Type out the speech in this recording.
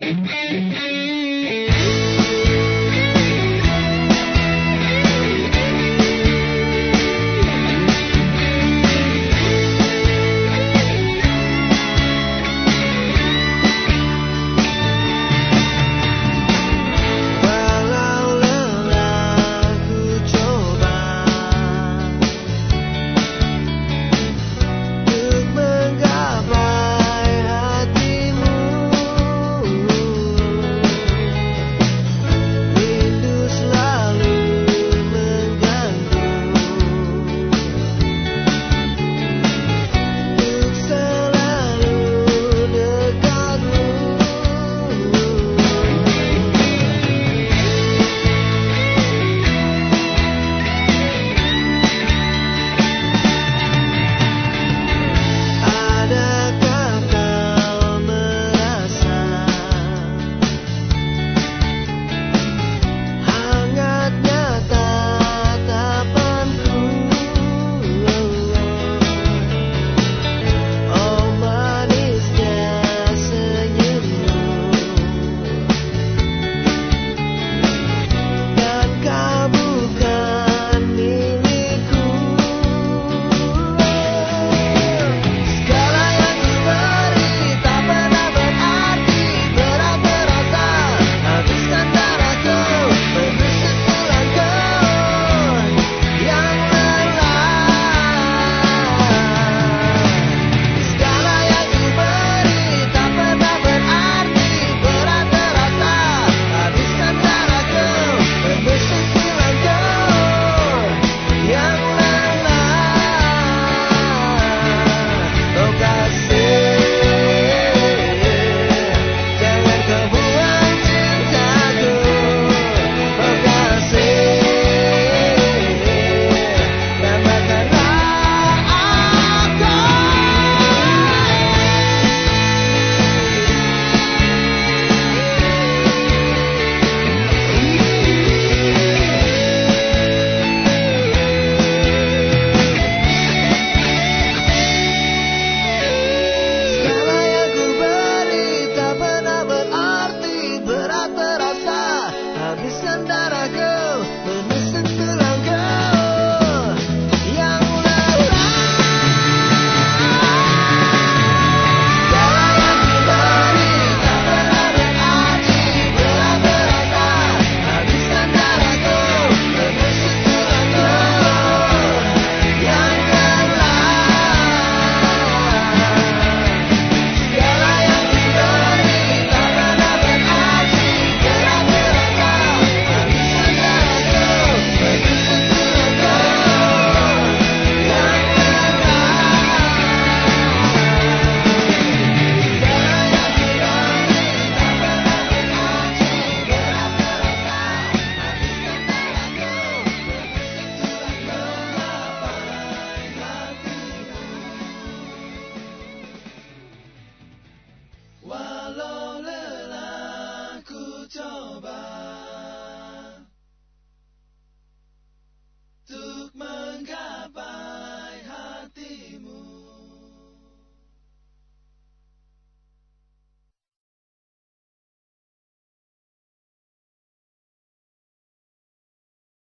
Thank you. Kalau lelah ku coba